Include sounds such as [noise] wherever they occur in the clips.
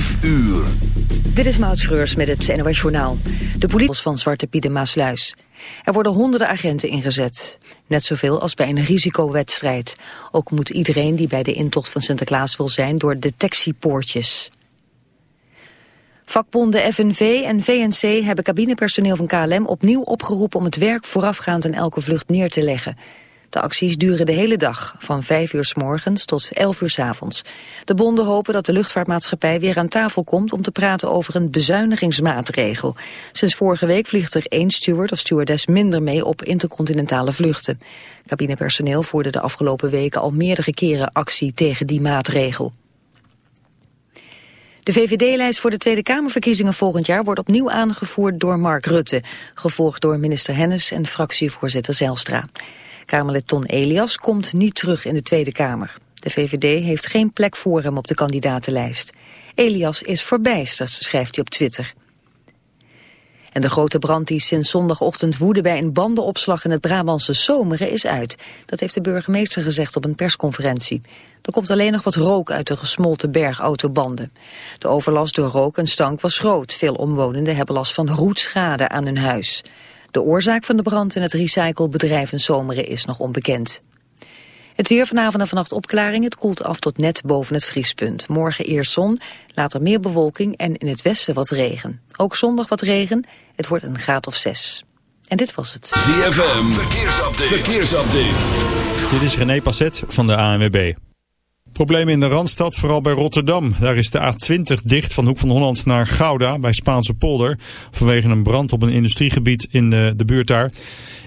5 uur. Dit is Maud Schreurs met het NOS Journaal. De politie van Zwarte Pieden Maasluis. Er worden honderden agenten ingezet. Net zoveel als bij een risicowedstrijd. Ook moet iedereen die bij de intocht van Sinterklaas wil zijn door detectiepoortjes. Vakbonden FNV en VNC hebben cabinepersoneel van KLM opnieuw opgeroepen om het werk voorafgaand aan elke vlucht neer te leggen. De acties duren de hele dag, van 5 uur s morgens tot 11 uur s avonds. De bonden hopen dat de luchtvaartmaatschappij weer aan tafel komt om te praten over een bezuinigingsmaatregel. Sinds vorige week vliegt er één steward of stewardess minder mee op intercontinentale vluchten. Cabinepersoneel voerde de afgelopen weken al meerdere keren actie tegen die maatregel. De VVD-lijst voor de Tweede Kamerverkiezingen volgend jaar wordt opnieuw aangevoerd door Mark Rutte, gevolgd door minister Hennis en fractievoorzitter Zelstra. Kamerlid Ton Elias komt niet terug in de Tweede Kamer. De VVD heeft geen plek voor hem op de kandidatenlijst. Elias is verbijsterd, schrijft hij op Twitter. En de grote brand die sinds zondagochtend woedde bij een bandenopslag in het Brabantse Zomeren is uit. Dat heeft de burgemeester gezegd op een persconferentie. Er komt alleen nog wat rook uit de gesmolten bergautobanden. De overlast door rook en stank was groot. Veel omwonenden hebben last van roetschade aan hun huis. De oorzaak van de brand in het recyclebedrijf in Zomeren is nog onbekend. Het weer vanavond en vannacht opklaring. Het koelt af tot net boven het vriespunt. Morgen eerst zon, later meer bewolking en in het westen wat regen. Ook zondag wat regen. Het wordt een graad of zes. En dit was het. ZFM, verkeersupdate. verkeersupdate. Dit is René Passet van de ANWB. Problemen in de Randstad, vooral bij Rotterdam. Daar is de A20 dicht van Hoek van Holland naar Gouda bij Spaanse polder. Vanwege een brand op een industriegebied in de, de buurt daar.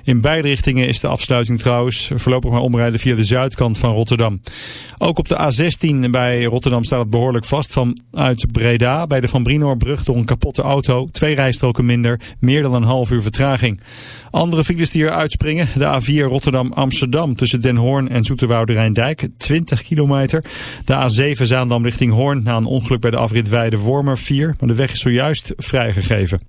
In beide richtingen is de afsluiting trouwens voorlopig maar omrijden via de zuidkant van Rotterdam. Ook op de A16 bij Rotterdam staat het behoorlijk vast vanuit Breda bij de Van Brinoorbrug door een kapotte auto. Twee rijstroken minder, meer dan een half uur vertraging. Andere files die er uitspringen, de A4 Rotterdam-Amsterdam tussen Den Hoorn en Zoeterwoude Rijndijk, 20 kilometer. De A7 Zaandam richting Hoorn na een ongeluk bij de afrit Weide-Wormer 4, maar de weg is zojuist vrijgegeven.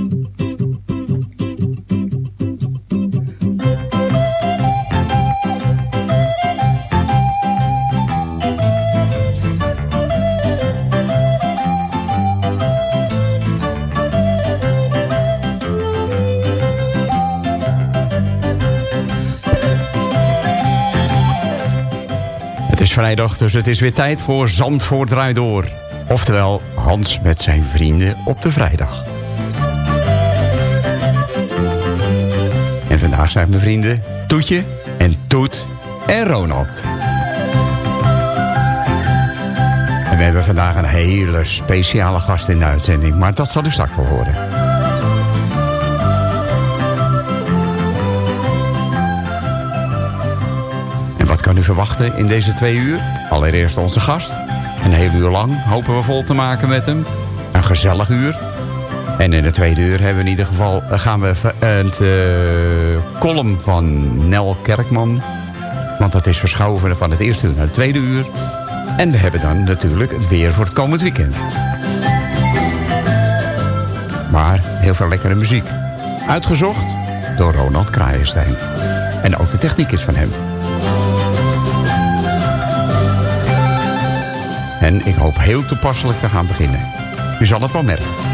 Vrijdag, dus het is weer tijd voor Zandvoort draait door. Oftewel Hans met zijn vrienden op de vrijdag. En vandaag zijn mijn vrienden Toetje en Toet en Ronald. En we hebben vandaag een hele speciale gast in de uitzending. Maar dat zal u straks wel horen. Verwachten in deze twee uur? Allereerst onze gast. Een heel uur lang hopen we vol te maken met hem. gezellig uur. En in het tweede uur hebben we in ieder geval, eh, gaan we het uh, column van Nel Kerkman. Want dat is verschoven van het eerste uur naar het tweede uur. En we hebben dan natuurlijk het weer voor het komend weekend. Maar heel veel lekkere muziek. Uitgezocht door Ronald Kraaienstein. En ook de techniek is van hem. En ik hoop heel toepasselijk te gaan beginnen. U zal het wel merken.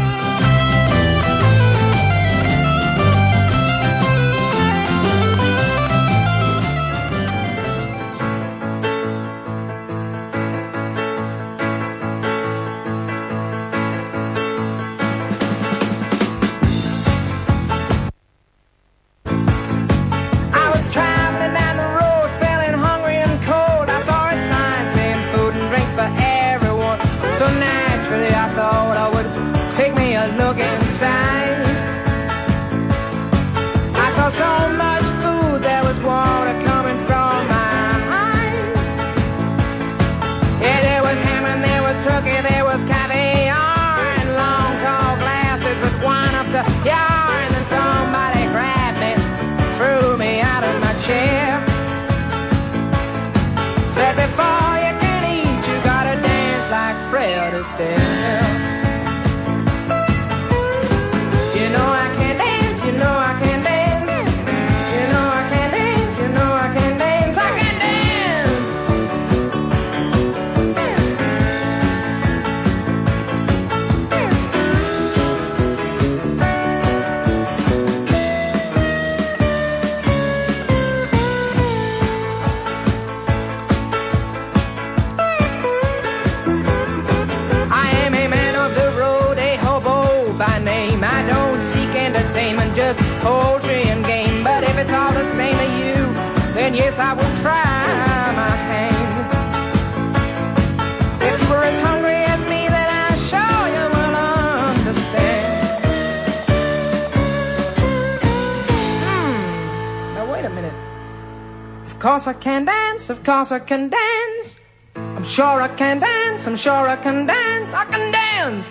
Course I can dance. I'm sure I can dance, I'm sure I can dance, I can dance,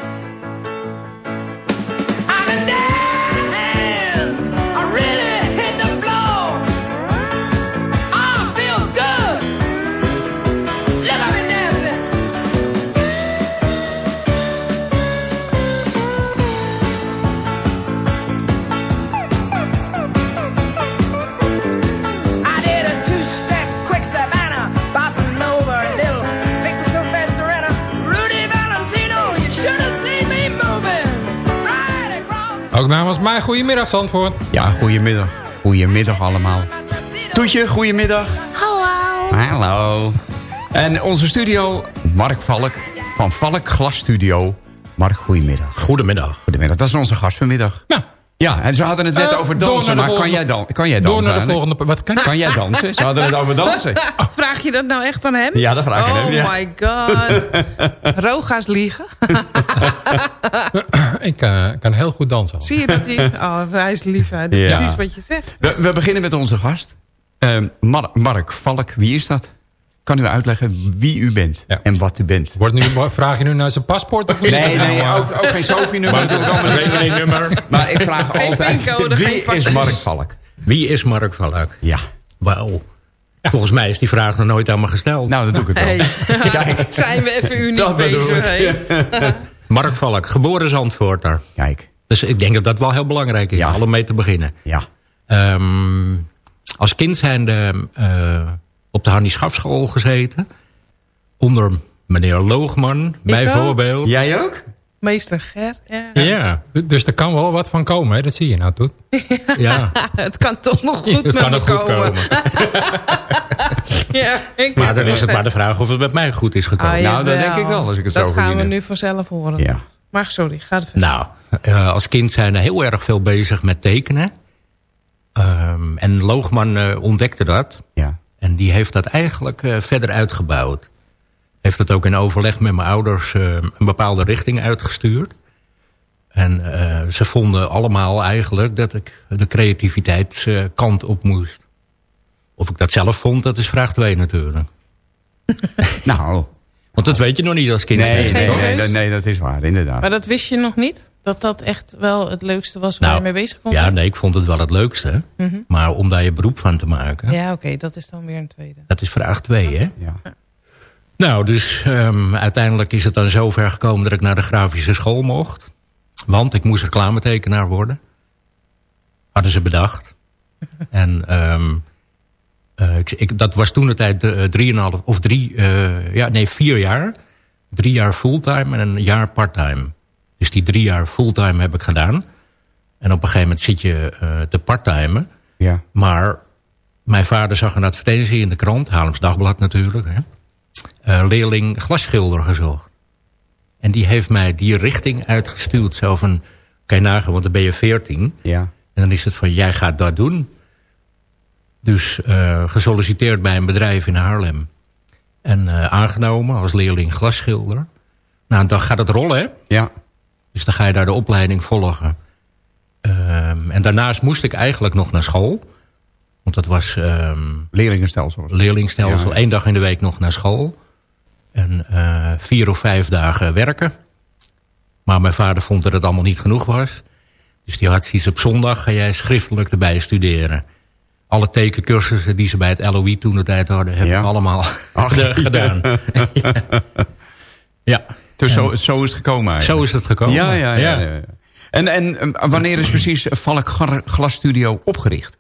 I can dance. Ook namens mij, goedemiddag Zandvoort. Ja, goedemiddag. Goedemiddag allemaal. Toetje, goedemiddag. Hallo. Hallo. En onze studio, Mark Valk van Valk Glas Studio. Mark, goedemiddag. Goedemiddag. Goedemiddag, dat is onze gast vanmiddag. Ja. Ja, en ze hadden het net uh, over dansen, maar kan jij, dan, kan jij dansen? Door naar de volgende... Wat kan, kan jij dansen? Ze hadden het over [laughs] dansen. Vraag je dat nou echt aan hem? Ja, dat vraag ik oh hem. Oh my god. [laughs] Roga's liegen. [laughs] ik uh, kan heel goed dansen. Zie je dat hij... Oh, hij is lief. Hè? Ja. Precies wat je zegt. We, we beginnen met onze gast. Uh, Mar Mark Valk, wie is dat? Kan u uitleggen wie u bent ja. en wat u bent? Wordt nu, vraag je nu naar zijn paspoort? Of nee, nee, ook, ook geen Sophie-nummer. nummer. Maar ik vraag altijd, wie is Mark Valk? Wie is Mark Valk? Ja. Wauw. Volgens mij is die vraag nog nooit aan me gesteld. Nou, dat doe ik het wel. Hey. [laughs] Kijk. Zijn we even uniek bezig. Hey. [laughs] Mark Valk, geboren Zandvoorter. Kijk. Dus ik denk dat dat wel heel belangrijk is, ja. om mee te beginnen. Ja. Um, als kind zijnde... Uh, op de Hannie Schafschool gezeten. Onder meneer Loogman, bijvoorbeeld. Jij ook? Meester Ger, ja. ja. Dus er kan wel wat van komen, hè? dat zie je nou, toch? [laughs] Ja. het kan toch nog goed het met kan nog komen. goed komen. [laughs] ja, ik maar dan is het maar de vraag of het met mij goed is gekomen. Ah, nou, dat denk ik wel, als ik het dat zo gaan we heb. nu vanzelf horen. Ja. Maar sorry, ga verder. Nou, uh, als kind zijn we heel erg veel bezig met tekenen. Um, en Loogman uh, ontdekte dat. Ja. En die heeft dat eigenlijk uh, verder uitgebouwd. Heeft het ook in overleg met mijn ouders uh, een bepaalde richting uitgestuurd. En uh, ze vonden allemaal eigenlijk dat ik de creativiteitskant op moest. Of ik dat zelf vond, dat is vraag 2 natuurlijk. nou, Want dat weet je nog niet als kind. Nee, nee, nee, dat is waar, inderdaad. Maar dat wist je nog niet? Dat dat echt wel het leukste was waar Nou, je mee bezig kon Ja, zijn? nee, ik vond het wel het leukste. Mhm. Maar om daar je beroep van te maken, Ja, oké, dat is dan weer een tweede. dat is vraag twee, hè? Ja. Nou, dus ehm, uiteindelijk is het dan zover gekomen dat ik naar de grafische school mocht. Want ik moest reclametekenaar worden. Hadden ze bedacht. [laughs] en ehm, eh, ik, ik- dat was toen de tijd eh, drieënhalf of drie, eh, ja, nee, vier jaar. Drie jaar fulltime en een jaar parttime. Dus die drie jaar fulltime heb ik gedaan. En op een gegeven moment zit je eh, te parttimen. Ja. Maar mijn vader zag een advertentie in de krant, Haarlems Dagblad natuurlijk. Hè, eh, leerling glasschilder gezocht. En die heeft mij die richting uitgestuurd. Zo van, kan je nagaan, want dan ben je veertien. Ja. En dan is het van, jij gaat dat doen. Dus eh, gesolliciteerd bij een bedrijf in Haarlem. En aangenomen als leerling glasschilder. Nou, dan gaat het rollen, hè? Ja. Dus dan ga je daar de opleiding volgen. Ehm, en daarnaast moest ik eigenlijk nog naar school. Want dat was ehm Leerlingenstelsel. leerlingstelsel. Ja. Eén dag in de week nog naar school. En eh, vier of vijf dagen werken. Maar mijn vader vond dat het allemaal niet genoeg was. Dus die had zoiets op zondag ga jij schriftelijk erbij studeren. Alle tekencursussen die ze bij het LOI toen de tijd hadden... heb Ja. ik allemaal Ach, [laughs] gedaan. ja. [laughs] ja. Dus zo, zo is het gekomen eigenlijk. Zo is het gekomen. Ja, ja, ja. En, en eh, wanneer is precies Valk Glasstudio opgericht?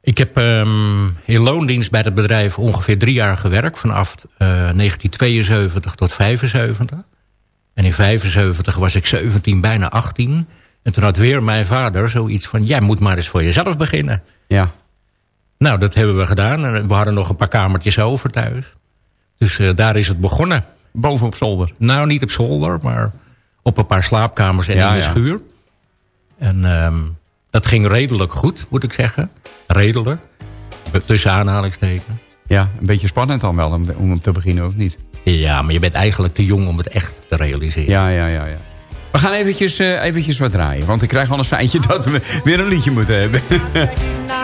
Ik heb ehm, in loondienst bij het bedrijf ongeveer drie jaar gewerkt. Vanaf eh, 1972 tot 75. En in 75 was ik 17, bijna 18. En toen had weer mijn vader zoiets van... jij moet maar eens voor jezelf beginnen. Ja. Nou, dat hebben we gedaan. En we hadden nog een paar kamertjes over thuis. Dus eh, daar is het begonnen. Boven op zolder. Nou, niet op zolder, maar op een paar slaapkamers en Ja, in de ja. schuur. En ehm, dat ging redelijk goed, moet ik zeggen. Redelijk. Tussen aanhalingstekens. Ja, een beetje spannend dan wel om, om te beginnen, of niet? Ja, maar je bent eigenlijk te jong om het echt te realiseren. Ja, ja, ja. ja. We gaan eventjes, eh, eventjes wat draaien. Want ik krijg al een feitje [laughs] dat we weer een liedje moeten hebben. [laughs]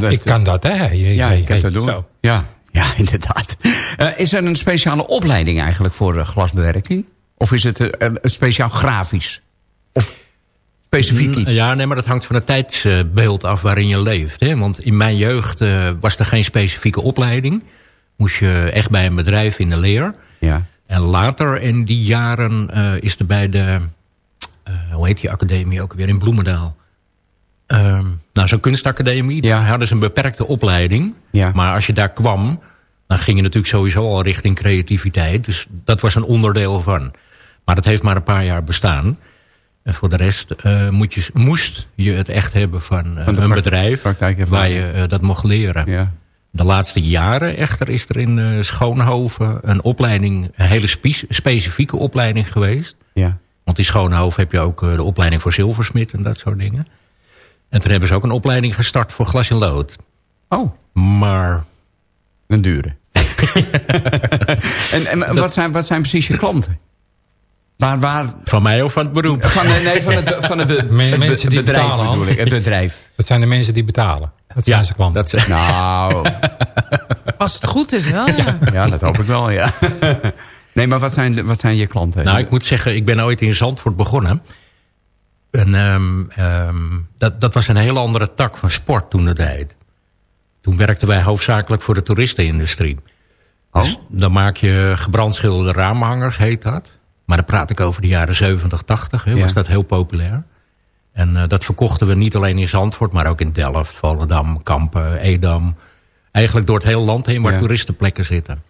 kan, dat- ik kan dat, hè? Je- Ja, je- ik je- dat doen. zo. Ja, Ja, [laughs] inderdaad. Eh, is er een speciale opleiding eigenlijk voor eh, glasbewerking? Of is het een een speciaal grafisch? Of specifiek iets? Mm, Ja, nee, maar dat hangt van het tijdsbeeld af waarin je leeft. Hè? Want in mijn jeugd eh, was er geen specifieke opleiding. Moest je echt bij een bedrijf in de leer. Ja. En later in die jaren eh, is er bij de... eh, hoe heet die academie ook weer in Bloemendaal? Ehm, nou, zo'n kunstacademie. Daar hadden ze een beperkte opleiding. Ja. Maar als je daar kwam... dan ging je natuurlijk sowieso al richting creativiteit. Dus dat was een onderdeel van. Maar dat heeft maar een paar jaar bestaan. En voor de rest eh, moet je, moest je het echt hebben van, eh, Van een bedrijf... waar je eh, dat mocht leren. Ja. De laatste jaren echter is er in Schoonhoven een opleiding... een hele spe- specifieke opleiding geweest. Ja. Want in Schoonhoven heb je ook de opleiding voor zilversmid en dat soort dingen. En toen hebben ze ook een opleiding gestart voor glas en lood. Oh. Maar... Een dure. [laughs] en en wat, zijn, wat zijn precies je klanten? Waar, waar... Van mij of van het beroep? Van, nee, nee, van het, van het, be- [laughs] Me- het be- mensen die bedrijf betalen, ik. Het bedrijf. Dat zijn de mensen die betalen. Dat zijn ze klanten. Dat, Nou, [laughs] Als het goed is wel, ja. ja, dat hoop ik wel, ja. Nee, maar wat zijn, wat zijn je klanten? Nou, ik moet zeggen, ik ben ooit in Zandvoort begonnen. En ehm, ehm, dat, dat was een heel andere tak van sport toen de tijd. Toen werkten wij hoofdzakelijk voor de toeristenindustrie. Dus dan maak je gebrandschilderde raamhangers, heet dat. Maar dan praat ik over de jaren 70, 80. Hè, Ja. Was dat heel populair. En eh, dat verkochten we niet alleen in Zandvoort, maar ook in Delft, Volendam, Kampen, Edam. Eigenlijk door het hele land heen waar Ja. toeristenplekken zitten.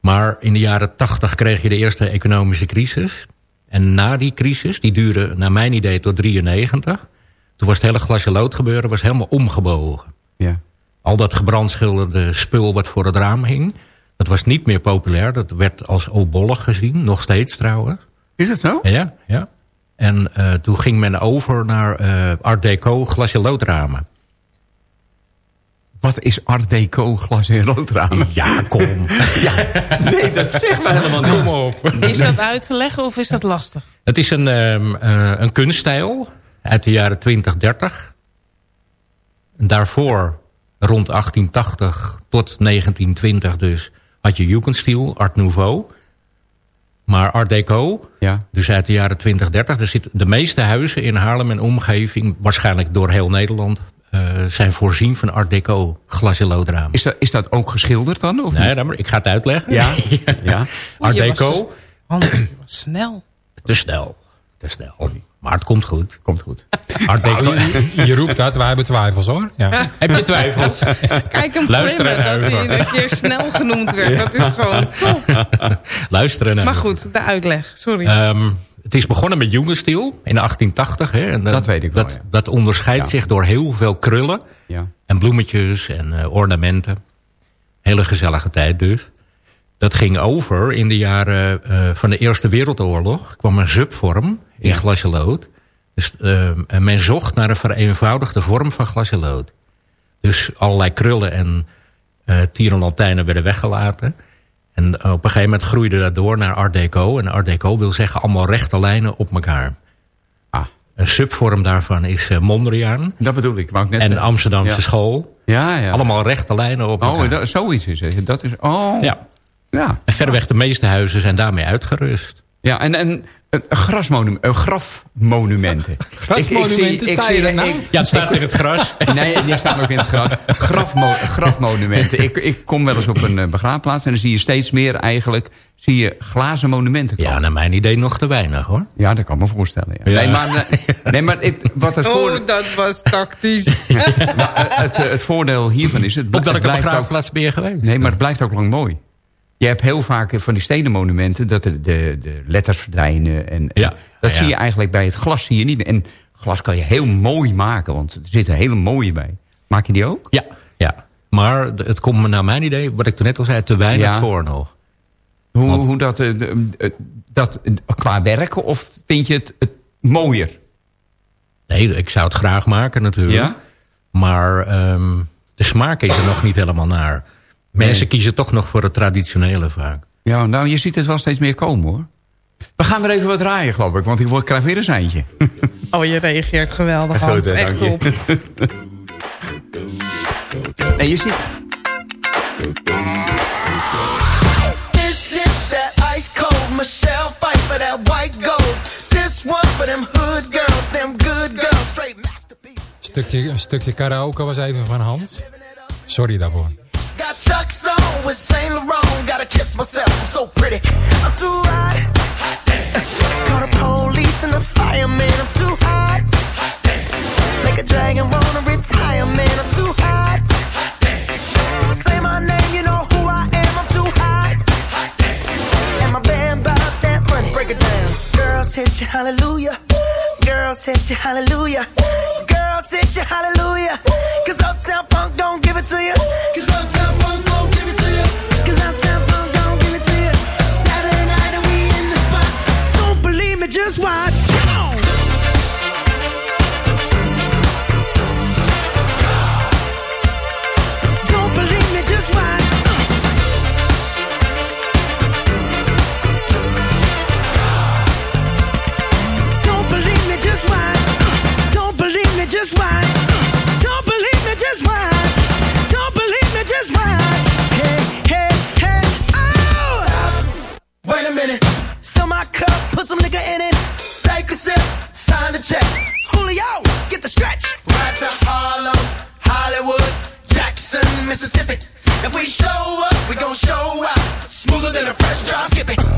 Maar in de jaren 80 kreeg je de eerste economische crisis. En na die crisis, die duurde naar mijn idee tot 93... toen was het hele glasje lood gebeuren was helemaal omgebogen. Ja. Al dat gebrandschilderde spul wat voor het raam hing... dat was niet meer populair. Dat werd als obollig gezien, nog steeds trouwens. Is het zo? Ja, ja. En eh, toen ging men over naar eh, Art Deco glasje loodramen. Wat is Art Deco glas en roodramen? Ja, kom. [laughs] ja, nee, dat zegt me helemaal niet. Kom op. Is dat uit te leggen of is dat lastig? Het is een, ehm, eh, een kunststijl uit de jaren 20, 30. En daarvoor, rond 1880 tot 1920 dus, had je Jugendstil, Art Nouveau. Maar Art Deco, Ja. dus uit de jaren 20, 30... Er zitten de meeste huizen in Haarlem en omgeving... waarschijnlijk door heel Nederland... eh, zijn voorzien van Art Deco glas- en loodramen. Is dat, is dat ook geschilderd dan? Of Nee, maar, ik ga het uitleggen. Ja? [laughs] ja. Art was- Deco, je was snel. te snel. Te snel. Maar het komt goed. Komt goed. Art Deco. Nou, je, je roept dat, wij hebben twijfels hoor. Ja. [laughs] Heb je twijfels? Kijk hem en dat hij een keer snel genoemd werd. Dat is gewoon top. Luisteren naar. Maar goed, de uitleg. Sorry. Ehm, het is begonnen met Jugendstil in 1880. Hè, en, eh, Dat weet ik wel, Dat, ja. dat onderscheidt Ja. zich door heel veel krullen. Ja. En bloemetjes en eh, ornamenten. Hele gezellige tijd dus. Dat ging over in de jaren eh, van de Eerste Wereldoorlog. kwam een subvorm in Ja. glasjelood. Dus en men zocht naar een vereenvoudigde vorm van glasjelood. Dus allerlei krullen en eh tierenlantijnen werden weggelaten. En op een gegeven moment groeide dat door naar Art Deco. En Art Deco wil zeggen allemaal rechte lijnen op elkaar. Ah, Een subvorm daarvan is eh, Mondriaan. dat bedoel ik. Wou ik net En de. Amsterdamse Ja. school. Ja, ja. Allemaal rechte lijnen op elkaar. Oh, dat, zoiets is het. Dat is, oh. Ja. Ja. En verreweg de meeste huizen zijn daarmee uitgerust. Ja, en, en een, grasmonument, een grafmonumenten. [laughs] Grasmonumenten, Ik- ik zie- ik zei je zie- dat nou? ik- Ja, het staat in het gras. [laughs] Nee, die staan ook in het gras. Grafmo grafmonumenten. Ik, ik kom wel eens op een eh, begraafplaats en dan zie je steeds meer eigenlijk... zie je glazen monumenten komen. Ja, naar mijn idee nog te weinig hoor. Ja, dat kan ik me voorstellen. Ja. Ja. Nee, maar, eh, nee, maar het, wat het, voor, Oh, dat was tactisch. [laughs] maar, eh, het, het voordeel hiervan is... Het, Op welke begraafplaats ben je geweest? Nee, maar het blijft ook lang mooi. Je hebt heel vaak van die stenen monumenten... dat de, de, de letters verdwijnen. En, en Ja. Dat Ja, zie je eigenlijk bij het glas zie je niet meer. En glas kan je heel mooi maken, want er zitten hele mooie bij. Maak je die ook? Ja, ja. Maar het komt naar mijn idee, wat ik toen net al zei, te weinig voor nog. Hoe, Want- hoe dat, eh, eh, dat eh, qua werken of vind je het, het mooier? Nee, ik zou het graag maken natuurlijk. Ja? Maar ehm, de smaak is er nog niet helemaal naar. Mensen kiezen toch nog voor het traditionele vaak. Ja, nou, je ziet het wel steeds meer komen, hoor. We gaan er even wat draaien, geloof ik, want ik krijg weer een seintje. [laughs] Oh, je reageert geweldig, Hans. Echt top. [laughs] En je ziet... Stukje, een stukje karaoke was even van Hans. Sorry daarvoor. Got Chuck's on with Saint Laurent. Gotta kiss myself, I'm so pretty. I'm too hot. hot Call the police and the fireman. I'm too hot. hot Make a dragon wanna retire, man. I'm too hot. hot Say my name, you know who I am. I'm too hot. And my band bought that money. Break it down. Girls hit you, hallelujah. Girls hit you, hallelujah. Girls hit you, hallelujah. Cause Uptown Funk don't give it to you. Cause Uptown Funk don't give it to you. Cause Uptown Funk don't give it to you. Saturday night and we in the spot. Don't believe me, just watch. Some nigga in it. Take a sip, sign the check. Julio, get the stretch. Right to Harlem, Hollywood, Jackson, Mississippi. If we show up, we gon' show out. Smoother than a fresh drop. Skip it.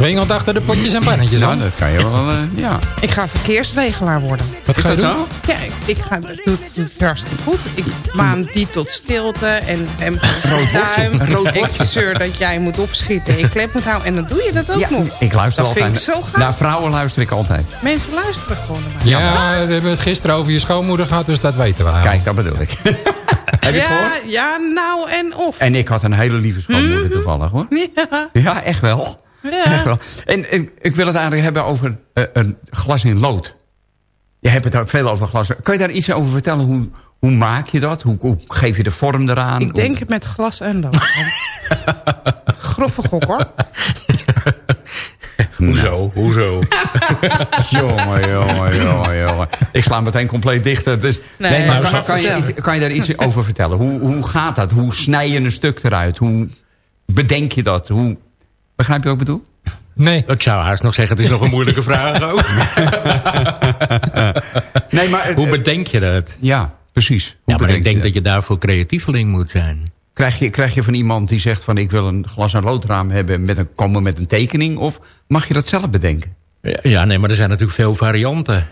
Swingend achter de potjes en pannetjes Ja, aan. dat kan je wel, eh, ja. Ik ga verkeersregelaar worden. Wat Is ga je dat doen? zo? Ja, ik, ik ga, dat doet doet hartstikke goed. Ik maan die tot stilte en, en duim. Ik zeur dat jij moet opschieten, ik klep moet houden. En dan doe je dat ook Ja, nog. ik luister dat vind altijd. ik zo gaaf. Naar vrouwen luister ik altijd. Mensen luisteren gewoon naar mij. Ja, we hebben het gisteren over je schoonmoeder gehad, dus dat weten we. Kijk, dat bedoel ik. [laughs] Heb je het gehoord? Ja, ja, nou en of. En ik had een hele lieve schoonmoeder toevallig hoor. [laughs] Ja, Ja, echt wel. Ja. Echt wel. En, en ik wil het eigenlijk hebben over eh, een glas in lood. Je hebt het veel over glas. Kan je daar iets over vertellen? Hoe, hoe maak je dat? Hoe, hoe geef je de vorm eraan? Ik denk het met glas en lood. Grove gok hoor. [laughs] [laughs] Hoezo? Hoezo? [laughs] jongen, jongen, jongen, jongen. Ik sla meteen compleet dicht. Dus, nee, Nee, maar kan, kan je, iets- kan je daar iets over vertellen? Hoe, hoe gaat dat? Hoe snij je een stuk eruit? Hoe bedenk je dat? Hoe, begrijp je wat ik bedoel? Nee. Ik zou haast nog zeggen, het is nog een moeilijke vraag ook. [laughs] Nee, maar, Hoe bedenk je dat? ja, precies. Hoe Ja, maar ik denk dat je daarvoor creatieveling moet zijn. Krijg je, krijg je van iemand die zegt van ik wil een glas- en loodraam hebben met een, komen met een tekening? Of mag je dat zelf bedenken? Ja, Ja, nee, maar er zijn natuurlijk veel varianten.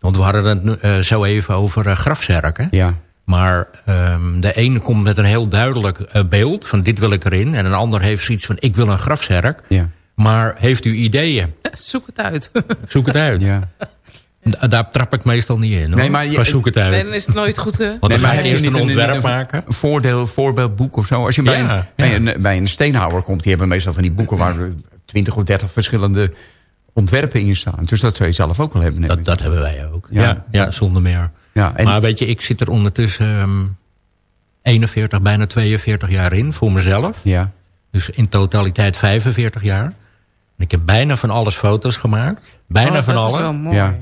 Want we hadden het eh, zo even over eh, grafzerken. Ja. Maar ehm, de ene komt met een heel duidelijk eh, beeld van dit wil ik erin. En een ander heeft zoiets van ik wil een grafzerk. Ja. Maar heeft u ideeën? [laughs] Zoek het uit. [laughs] Zoek het uit. Ja. Da- Daar trap ik meestal niet in. Hoor. Nee, maar je- zoek het uit. Nee, dan is het nooit goed. Want dan Nee, ga ik eerst een ontwerp niet maken. Een voordeel, voorbeeldboek of zo. Als je bij, Ja, een, bij, ja. een, bij een steenhouwer komt, die hebben meestal van die boeken waar 20 of 30 verschillende ontwerpen in staan. Dus dat zou je zelf ook wel hebben. Dat, dat hebben wij ook. Ja. Ja, ja, zonder meer. Ja, en, Maar weet je, ik zit er ondertussen ehm, 41, bijna 42 jaar in voor mezelf. ja, Dus in totaliteit 45 jaar. En ik heb bijna van alles foto's gemaakt. Bijna Oh, van dat is alles. wel mooi. Ja.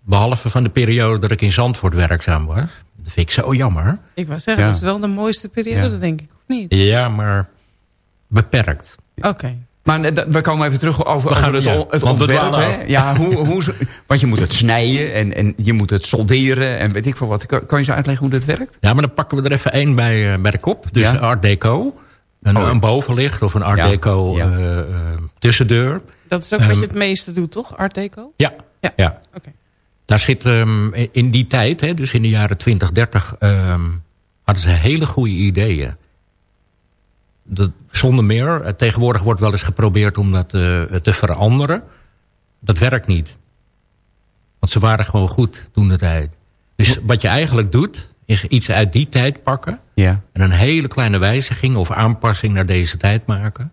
Behalve van de periode dat ik in Zandvoort werkzaam was. Dat vind ik zo jammer. Ik wou zeggen, Ja. dat is wel de mooiste periode, Ja. denk ik. Of niet? Ja, maar beperkt. Oké. Maar we komen even terug over, We gaan- over het, ja, het ontwerp. hè? Ja, hoe, hoe, want je moet het snijden en, en je moet het solderen en weet ik veel wat. Kan, kan je zo uitleggen hoe dat werkt? Ja, maar dan pakken we er even één bij, eh, bij de kop. Dus Ja. Art Deco. Een, Oh, ja. een bovenlicht of een Art Ja, Deco ja. eh, eh, tussendeur. Dat is ook wat Ehm, je het meeste doet, toch? Art Deco? Ja, Ja. ja. Oké. Daar zit ehm, in die tijd, hè, dus in de jaren 20, 30... ehm, hadden ze hele goede ideeën. Dat, zonder meer. Eh, Tegenwoordig wordt wel eens geprobeerd om dat eh, te veranderen. Dat werkt niet. Want ze waren gewoon goed toen de tijd. Dus wat je eigenlijk doet, is iets uit die tijd pakken... Ja. en een hele kleine wijziging of aanpassing naar deze tijd maken.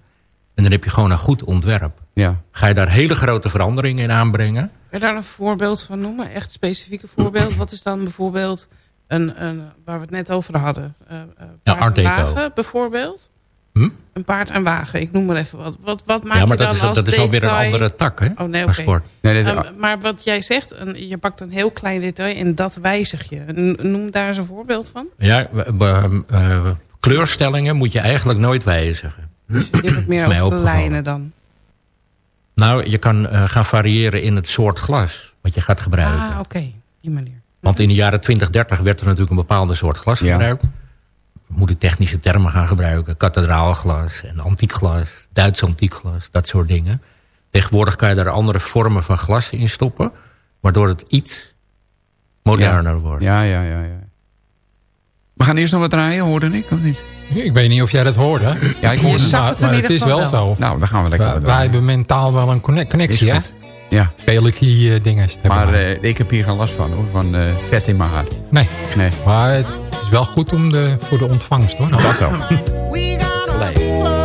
En dan heb je gewoon een goed ontwerp. Ja. Ga je daar hele grote veranderingen in aanbrengen... Kun je daar een voorbeeld van noemen? Echt specifieke voorbeeld? Wat is dan bijvoorbeeld een, een waar we het net over hadden? eh, eh, paard Art Deco. bijvoorbeeld? Hm? Een paard en wagen, ik noem maar even wat. Wat, wat maak ja, maar je dan dat is, als dat is alweer een detail? andere tak, hè? Oh nee, oké. sport. Nee, dit- Ehm, maar wat jij zegt, een, je pakt een heel klein detail en dat wijzig je. Noem daar eens een voorbeeld van. Ja, we- eh, kleurstellingen moet je eigenlijk nooit wijzigen. Je hebt het meer over de opgevallen. lijnen dan. Nou, je kan eh, gaan variëren in het soort glas wat je gaat gebruiken. Ah, oké. Die manier. Want in de jaren 20, 30 werd er natuurlijk een bepaalde soort glas Ja. gebruikt. Moet ik technische termen gaan gebruiken. Kathedraalglas en antiekglas, Duits antiekglas, dat soort dingen. Tegenwoordig kan je daar andere vormen van glas in stoppen. Waardoor het iets moderner wordt. Ja, ja, ja, ja. We gaan eerst nog wat draaien, hoorde ik, of niet? Ik weet niet of jij dat hoorde. Ja, ik hoorde het. Maar, maar het is wel wel. zo. Nou, dan gaan we lekker Wij, hebben mentaal wel een conne- connectie, hè? Ja, die eh, dingen. te hebben. maar eh, ik heb hier geen last van, hoor. Van eh, vet in mijn haar. nee, Nee. maar het is wel goed om de, voor de ontvangst, hoor. Dat wel. [laughs]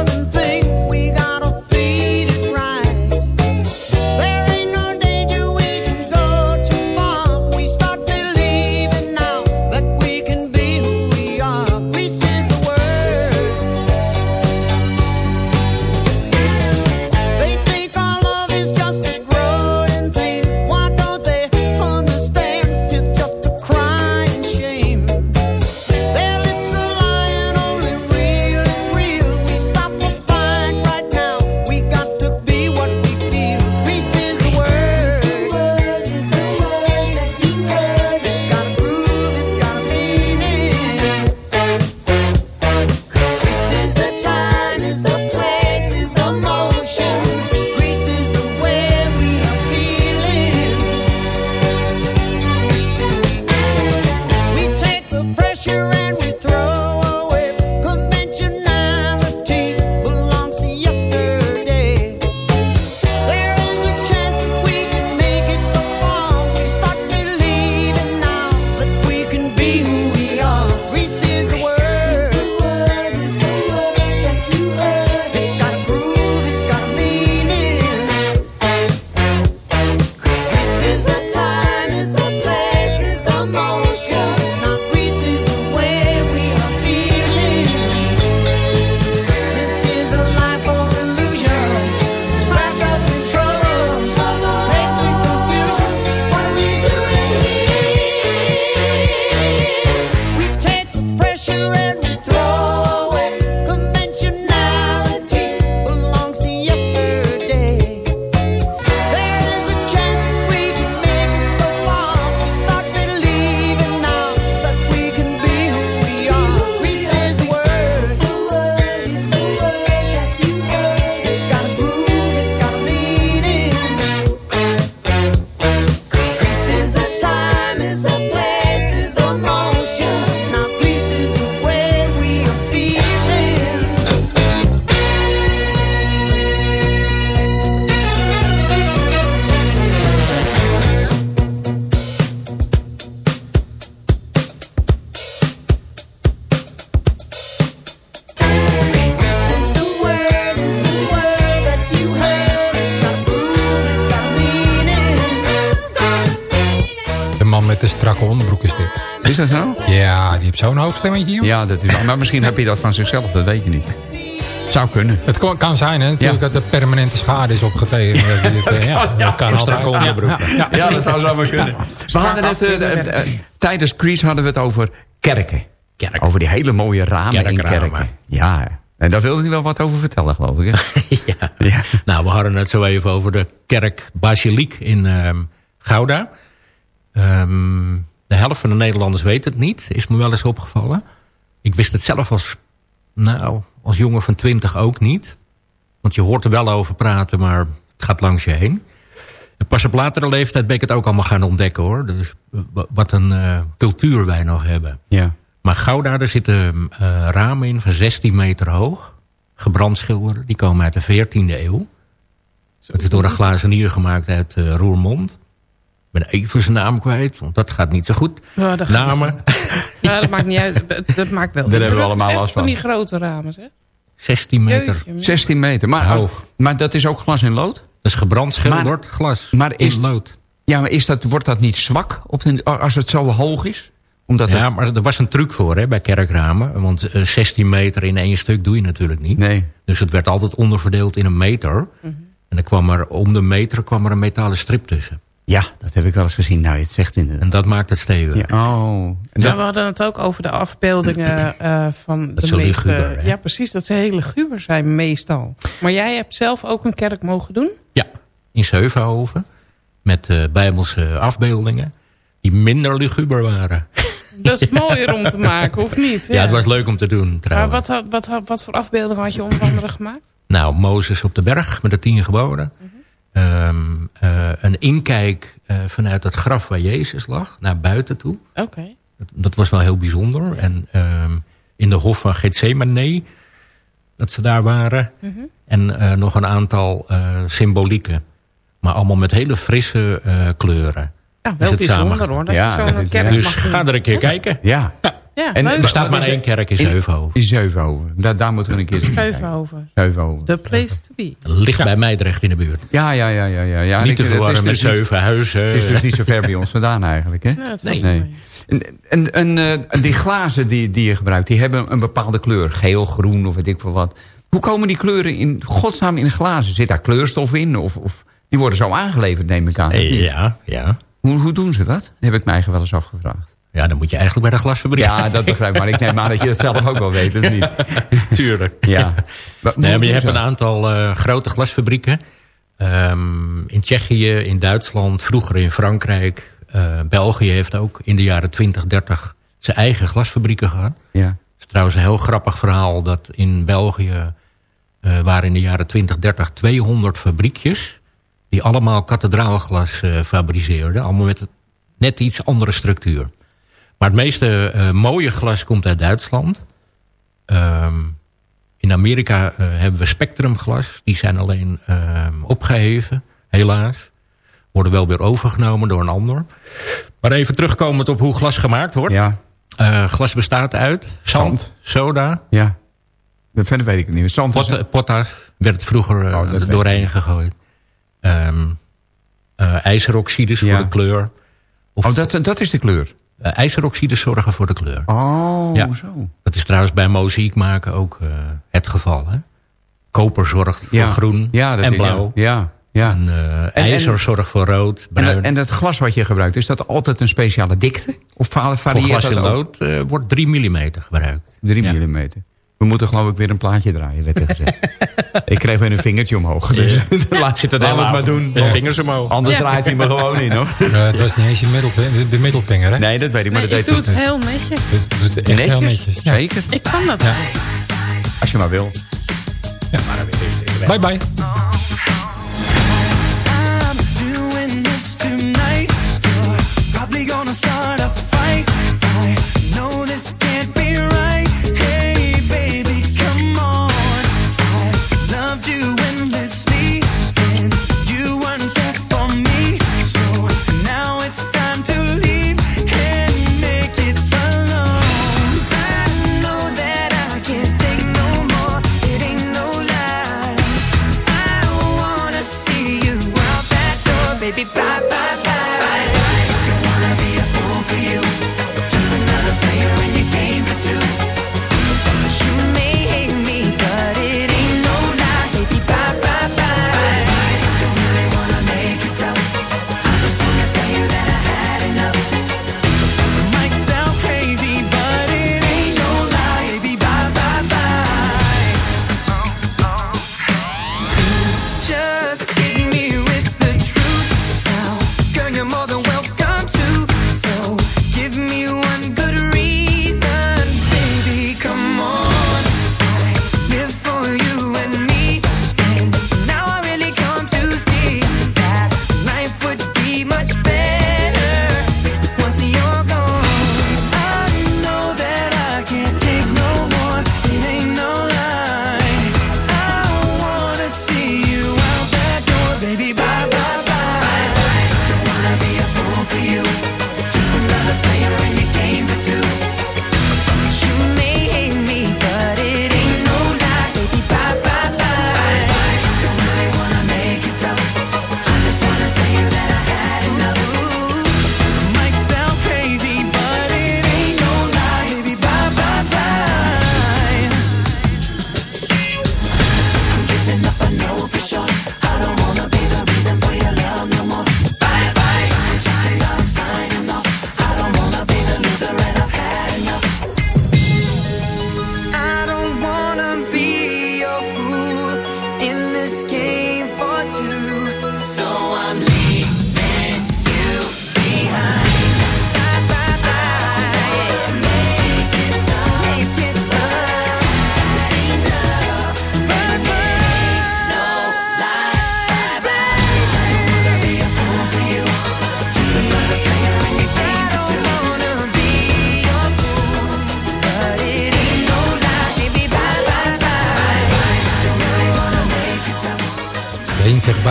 Is dat zo? Ja, die heeft zo'n hoog stemmetje, joh. Ja, dat is wel. Maar misschien heb je dat van zichzelf, dat weet je niet. Zou kunnen. Het kan, kan zijn, hè, natuurlijk dat er permanente schade is opgetreden. [laughs] Dat, dit, eh, ja, dat kan altijd. strakke onderbroek. Ja, Ja, dat zou zomaar kunnen. We hadden het, eh, eh, eh, tijdens Grease hadden we het over kerken. Kerk. Over die hele mooie ramen in kerken. Ja, en daar wilde hij wel wat over vertellen, geloof ik. Hè? [laughs] ja. Ja. Nou, we hadden het zo even over de kerk Basiliek in ehm, Gouda. Ehm, de helft van de Nederlanders weet het niet. Is me wel eens opgevallen. Ik wist het zelf als, nou, als jongen van twintig ook niet. Want je hoort er wel over praten, maar het gaat langs je heen. En pas op latere leeftijd ben ik het ook allemaal gaan ontdekken hoor. Dus wat een eh, cultuur wij nog hebben. Ja. Maar Gouda, er zitten eh, ramen in van 16 meter hoog. Gebrandschilderen, die komen uit de 14e eeuw. Het is door een glazenier gemaakt uit eh, Roermond. Ik ben even zijn naam kwijt, want dat gaat niet zo goed. Ja, dat- Namen, Ja, dat maakt niet uit. [laughs] Dat maakt wel. Daar hebben we allemaal last van. die grote ramen, zeg. 16 meter. Jeetje, man. 16 meter. Maar, als- Hoog. maar dat is ook glas in lood? Dat is gebrandschilderd glas maar is- in lood. Ja, maar is dat, wordt dat niet zwak op de, als het zo hoog is? Omdat Ja, het, maar er was een truc voor hè, bij kerkramen. Want eh, 16 meter in één stuk doe je natuurlijk niet. Nee. Dus het werd altijd onderverdeeld in een meter. En dan kwam er om de meter kwam er een metalen strip tussen. Ja, dat heb ik wel eens gezien. Nou, je het zegt inderdaad. En dat maakt het stevig. Ja, oh. En Ja, dat- we hadden het ook over de afbeeldingen eh, van Dat de meeste... ja, precies. Dat ze heel luguber zijn meestal. Maar jij hebt zelf ook een kerk mogen doen? Ja, in Zevenhoven. Met eh, bijbelse afbeeldingen. Die minder luguber waren. [laughs] Dat is mooier om te maken, of niet? Ja, het was leuk om te doen Maar trouwens. wat, had- wat, had- wat voor afbeeldingen had je onder andere gemaakt? Nou, Mozes op de berg met de tien geboden. Ehm, eh, een inkijk eh, vanuit het graf waar Jezus lag. Naar buiten toe. Oké. Dat, dat was wel heel bijzonder. En ehm, in de hof van Gethsemane. Dat ze daar waren. En eh, nog een aantal eh, symbolieken. Maar allemaal met hele frisse eh, kleuren. Ja, wel bijzonder samen- hoor. Dat Ja, dat is- kerk Dus ga er een keer kijken. ja. Ja, En- leuk. Er staat maar één kerk in Zevenhoven. In Zevenhoven. Daar, daar moeten we een keer eens kijken. Zevenhoven. Zevenhoven. The place to be. Ligt bij Meidrecht in de buurt. Ja, ja, ja, ja. ja, ja. niet te verwarren met dus niet- Zevenhuizen. Het is dus niet zo ver bij ons vandaan eigenlijk, hè? Ja, Nee. Nee. En, en, en, eh, en die glazen die, die je gebruikt, die hebben een bepaalde kleur. Geel, groen of weet ik veel wat. Hoe komen die kleuren in godsnaam in glazen? Zit daar kleurstof in? Of, of die worden zo aangeleverd, neem ik aan. Eh, ja, ja. Hoe, hoe doen ze dat? Heb ik mij eigen wel eens afgevraagd. Ja, dan moet je eigenlijk bij de glasfabriek. Ja, dat [laughs] begrijp ik. Maar ik neem aan dat je het zelf ook wel weet, of niet? [laughs] Tuurlijk. Ja. Maar, Nee, maar je hebt een dat? aantal eh, grote glasfabrieken. Ehm, in Tsjechië, in Duitsland, vroeger in Frankrijk. Eh, België heeft ook in de jaren 20, 30 zijn eigen glasfabrieken gehad. Ja. Het is trouwens een heel grappig verhaal dat in België eh, waren in de jaren 20, 30 200 fabriekjes. Die allemaal kathedraalglas fabriceerden. Allemaal met net iets andere structuur. Maar het meeste eh, mooie glas komt uit Duitsland. Ehm, in Amerika eh, hebben we spectrumglas. Die zijn alleen ehm, opgeheven, helaas. Worden wel weer overgenomen door een ander. Maar even terugkomend op hoe glas gemaakt wordt. Ja. Eh, glas bestaat uit zand, Zand. soda, Ja. Verder weet ik het niet. Zand is- pot, potas. Werd vroeger Oh, doorheen gegooid. Ehm eh, ijzeroxides Ja. voor de kleur. Of, Oh, dat, dat is de kleur. Eh, ijzeroxides zorgen voor de kleur. Oh, Ja. zo. Dat is trouwens bij mozaïek maken ook eh, het geval. Hè? Koper zorgt voor Ja. groen Ja, dat en is- blauw. Ja, ja. En, eh, en- ijzer zorgt voor rood, En, bruin. dat- en dat glas wat je gebruikt, is dat altijd een speciale dikte? Of va- voor varieert glas dat in lood wordt 3 mm gebruikt. 3 Ja. mm. We moeten geloof ik weer een plaatje draaien, werd er [laughs] gezegd. ik kreeg weer een vingertje omhoog. Dus laat Zit laat het maar doen. Met vingers omhoog. Anders draait hij me gewoon in, hoor. Eh, het was niet eens je middelvinger, de, de middelvinger, hè? Nee, dat weet ik, maar Nee, dat ik deed doe dus het heel netjes. Dat doet het echt heel netjes. Ja. Zeker, Ik kan dat. als je maar wil. Bye bye.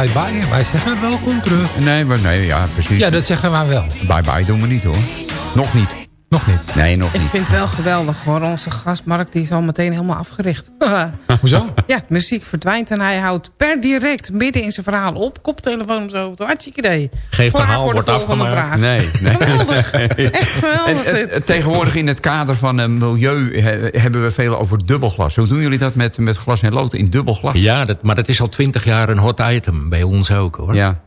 Iedereen zegt bye bye en wij zeggen welkom terug. Nee, maar nee, ja, precies. Ja, dat zeggen wij wel. Bye bye doen we niet hoor. Nog niet. Nog niet. Nee, nog Ik niet. vind het wel geweldig hoor. Onze gastmarkt die is al meteen helemaal afgericht. [laughs] Hoezo? Ja, muziek verdwijnt en hij houdt per direct midden in zijn verhaal op. Koptelefoon zo. Hartstikke idee. Geen Klaar verhaal voor de wordt afgemaakt. vraag. Nee, nee. [laughs] Geweldig. [laughs] Echt geweldig. En, tegenwoordig in het kader van eh, milieu he- hebben we veel over dubbelglas. Hoe doen jullie dat met, met glas en lood in dubbelglas? Ja, dat, maar dat is al twintig jaar een hot item. Bij ons ook hoor. Ja.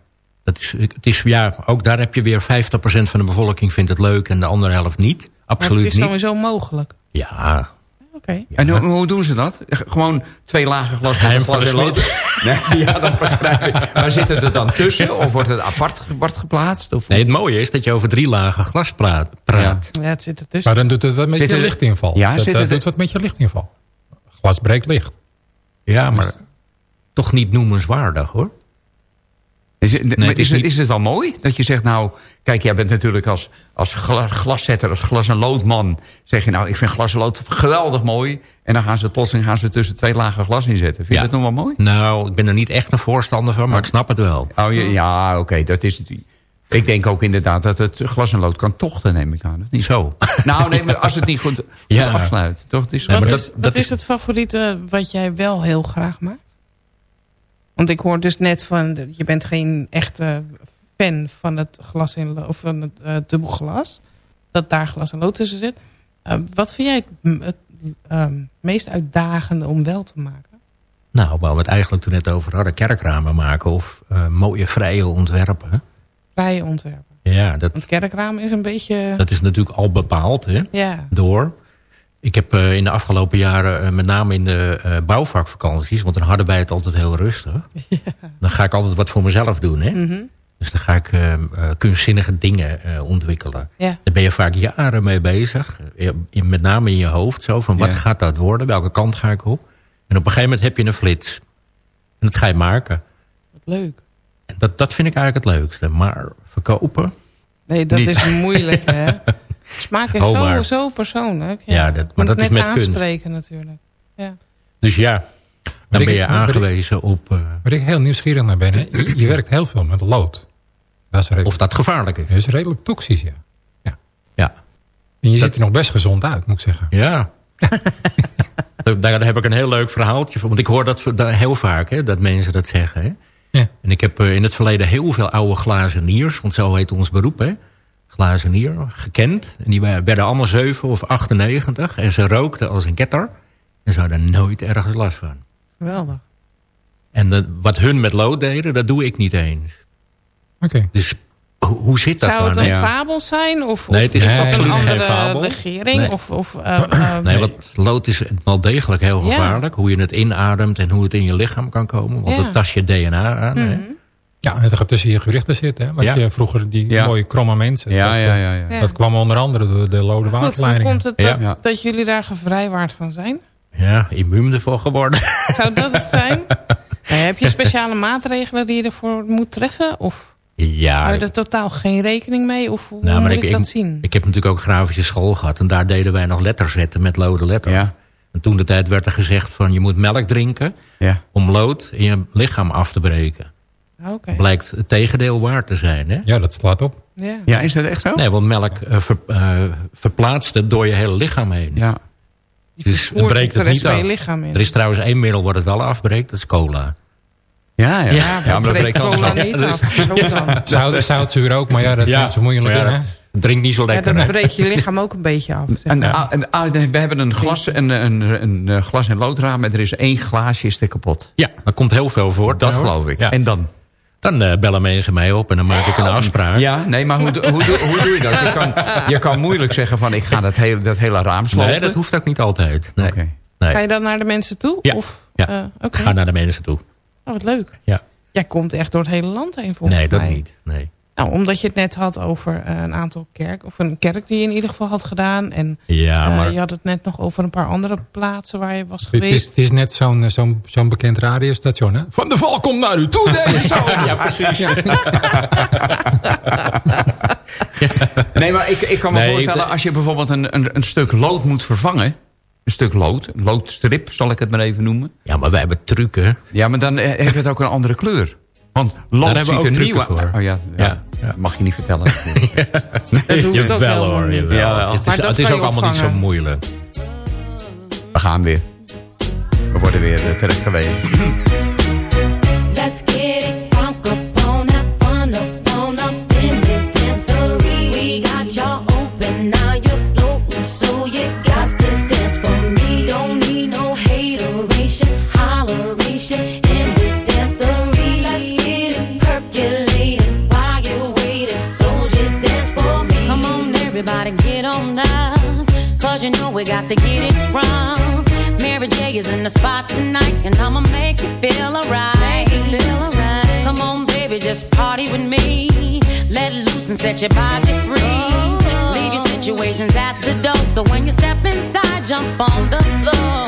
Dat is, het is, ja, ook daar heb je weer 50% van de bevolking vindt het leuk en de andere helft niet. Maar Absoluut het is niet. sowieso mogelijk. Ja, Oké. En hoe, hoe doen ze dat? Gewoon twee lagen glas, Geheim glas van lood? [laughs] Nee, ja, dat begrijp ik. Maar zit het er dan tussen? Of wordt het apart, apart geplaatst? Of? nee, het mooie is dat je over drie lagen glas praat. praat. Ja, het zit er tussen. Maar dan doet het wat met Zit je er- lichtinval. Ja, dat zit dat er- doet wat met je lichtinval. Glas breekt licht. Ja, maar toch niet noemenswaardig hoor. Is, het, maar het is, is het, niet- is het wel mooi dat je zegt, nou... Kijk, jij bent natuurlijk als, als gla- glaszetter, als glas- en loodman... zeg je, nou, ik vind glas en lood geweldig mooi... en dan gaan ze plotseling gaan ze tussen twee lagen glas inzetten. Vind je Ja. dat nog wel mooi? Nou, ik ben er niet echt een voorstander van, maar ik snap het wel. Oh, ja, ja oké, dat is het. Ik denk ook inderdaad dat het glas en lood kan tochten, neem ik aan. of Niet? Zo. Nou, nee, maar als het niet goed, [laughs] Ja. afsluit. Toch? Het is Nee, maar dat- dat is is- het favoriete wat jij wel heel graag maakt? Want ik hoor dus net van, je bent geen echte fan van het glas in of van het eh, dubbelglas. Dat daar glas en lood tussen zit. Eh, wat vind jij het, ehm, meest uitdagende om wel te maken? Nou, waar we het eigenlijk toen net over hadden, kerkramen maken of eh, mooie vrije ontwerpen. Vrije ontwerpen. Ja, dat, Want kerkraam is een beetje... dat is natuurlijk al bepaald hè, ja, door. Ik heb eh, in de afgelopen jaren, eh, met name in de eh, bouwvakvakanties... want dan hadden wij het altijd heel rustig. [laughs] Dan ga ik altijd wat voor mezelf doen. Hè? Mhm. Dus dan ga ik kunstzinnige dingen eh, ontwikkelen. ja. Daar ben je vaak jaren mee bezig. In- Met name in je hoofd. Zo van wat Ja. gaat dat worden? Welke kant ga ik op? En op een gegeven moment heb je een flits. En dat ga je maken. wat leuk. En dat, dat vind ik eigenlijk het leukste. Maar verkopen? Nee, dat Niet. is moeilijk [laughs] hè. Smaak is Oh, zo, maar- zo persoonlijk. Ja, Ja, dat- maar dat is met kunst. aanspreken natuurlijk. Ja. Dus ja, dan Maar ik- ben je aangewezen op eh, Waar ik heel nieuwsgierig naar ben, hè, je, je werkt heel veel met lood. Dat is redelijk, of dat gevaarlijk is. dat is redelijk toxisch, ja. Ja. En je Dat- ziet er nog best gezond uit, moet ik zeggen. Ja. [laughs] Daar- heb ik een heel leuk verhaaltje van. Want ik hoor dat dat heel vaak, hè, dat mensen dat zeggen. Hè. Ja. En ik heb eh, in het verleden heel veel oude glazeniers, want zo heet ons beroep, hè, glazenier, gekend. En die werden allemaal 7 of 98 en ze rookten als een ketter. En ze hadden nooit ergens last van. Geweldig. En dat, wat hun met lood deden, dat doe ik niet eens. Oké. Dus ho- hoe zit dat Zou het dan? een Ja. fabel zijn? Of, Nee, het is absoluut een geen andere fabel. regering? Nee. Of, of, eh, eh, [clears throat] Nee, want lood is wel degelijk heel Ja. gevaarlijk. Hoe je het inademt en hoe het in je lichaam kan komen. Want Ja. het tast je DNA aan. hè. Mhm. Ja, het gaat tussen je gewrichten zitten. Hè? Wat Ja. je vroeger, die Ja. mooie kromme mensen. Ja, dat, ja, eh, ja. ja. Dat kwam onder andere door de lode waterleidingen. komt het dat, Ja. Ja. dat jullie daar gevrijwaard van zijn? Ja, immuun ervoor geworden. Zou dat het zijn? Nee, [laughs] heb je speciale maatregelen die je ervoor moet treffen? Of Ja, hou je er totaal geen rekening mee? Of hoe nou, maar moet ik, ik, dat zien? ik heb natuurlijk ook grafische school gehad. En daar deden wij nog letters zetten met lode letters. Ja. En toen de tijd werd er gezegd van je moet melk drinken Ja. om lood in je lichaam af te breken. Oké. Blijkt het tegendeel waar te zijn. Hè? Ja, dat slaat op. Ja. ja, is dat echt zo? Nee, want melk eh, ver- eh, verplaatst het door je hele lichaam heen. Ja. Dus het breekt de het rest niet van je af. lichaam in. Er is trouwens één middel wat het wel afbreekt, dat is cola. Ja, ja. ja, ja, maar dat breekt cola alles af. niet af. Zo dan. Zout, zoutzuur ook, maar ja, dat Ja, is zo moeilijk ja, dat drinkt niet zo Ja, lekker. dan hè? breekt je lichaam ook een beetje af. zeg En, ah, en, ah, we hebben een glas, een, een, een, een glas- en loodraam en er is één glaasje is er kapot. Ja, dat komt heel veel voor. Dat geloof ik. Ja. En dan? Dan eh, bellen mensen mij op en dan maak ik een afspraak. Ja, nee, maar hoe, doe- hoe, doe- hoe doe je dat? Je kan, je kan moeilijk zeggen van ik ga dat hele, dat hele raam slopen. Nee, dat hoeft ook niet altijd. Nee. Oké. Nee. Ga je dan naar de mensen toe? Ja. Of, Ja. eh, ga naar de mensen toe. Oh, wat leuk. Ja. Jij komt echt door het hele land heen volgens Nee, dat mij. niet. Nee. Nou, omdat je het net had over eh, een aantal kerk, of een kerk die je in ieder geval had gedaan. En Ja, eh, maar je had het net nog over een paar andere plaatsen waar je was Het is, geweest. het is net zo'n eh, zo'n zo'n bekend radiostation, hè? Van de Val komt naar u toe deze [laughs] zomer. ja, precies. [laughs] Nee, maar ik, ik kan me Nee, voorstellen ik- als je bijvoorbeeld een, een, een stuk lood moet vervangen. een stuk lood. Een loodstrip, zal ik het maar even noemen. Ja, maar wij hebben trucken. Ja, maar dan heeft het ook een andere kleur. Want lood Daar ziet ook er nieuw trucken uit. voor. Oh ja, ja, Ja, mag je niet vertellen. [laughs] Hoeft ook Jawel helemaal hoor, niet. Ja, het is, het is ook je allemaal niet zo moeilijk. We gaan weer. We worden weer eh, terecht geweest. Get on down, cause you know we got to get it wrong. Mary J is in the spot tonight, and I'ma make you feel alright. Feel alright. Come on, baby, just party with me. Let loose and set your body free. Oh. Leave your situations at the door, so when you step inside, jump on the floor.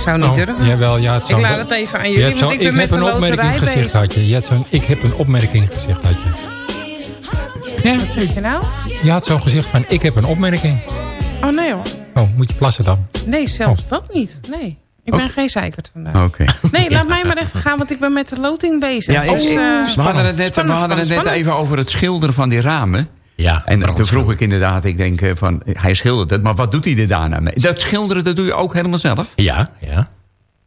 zou niet Oh, durven. jawel, ja, het Ik zou- laat het even aan Je jullie, hebt want ik ben met heb een opmerking bezig. had je. je had ik heb een opmerking gezegd had je. Ja, Wat zeg je nou? je had zo'n gezicht van, ik heb een opmerking. Oh nee hoor. Oh, moet je plassen dan? Nee, zelfs Oh. dat niet. Nee. Ik ben geen zeikert vandaag. Oké. [laughs] Nee, laat mij maar even gaan, want ik ben met de loting bezig. Ja, ik- Dus, eh, we hadden het net, we spannend, hadden het net even over het schilderen van die ramen. Ja, En toen vroeg ik inderdaad, ik denk eh, van, hij schildert het, maar wat doet hij er daarna mee? Dat schilderen, dat doe je ook helemaal zelf? Ja, ja.